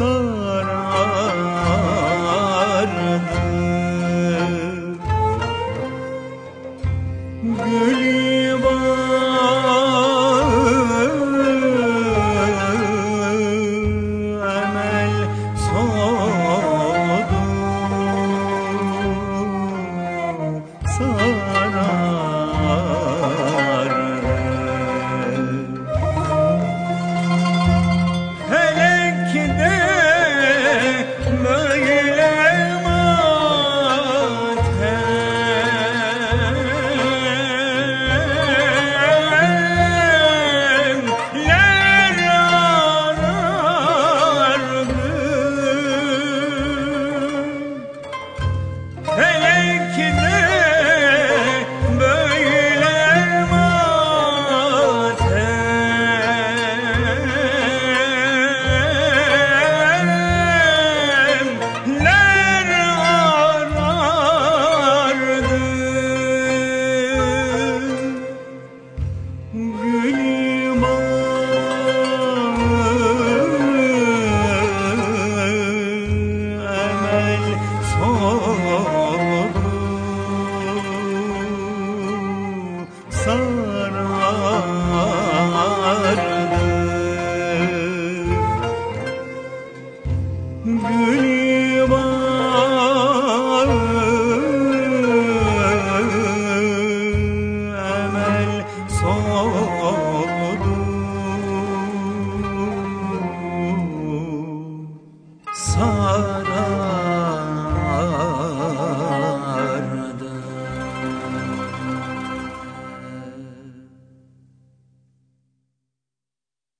karardı Gülüm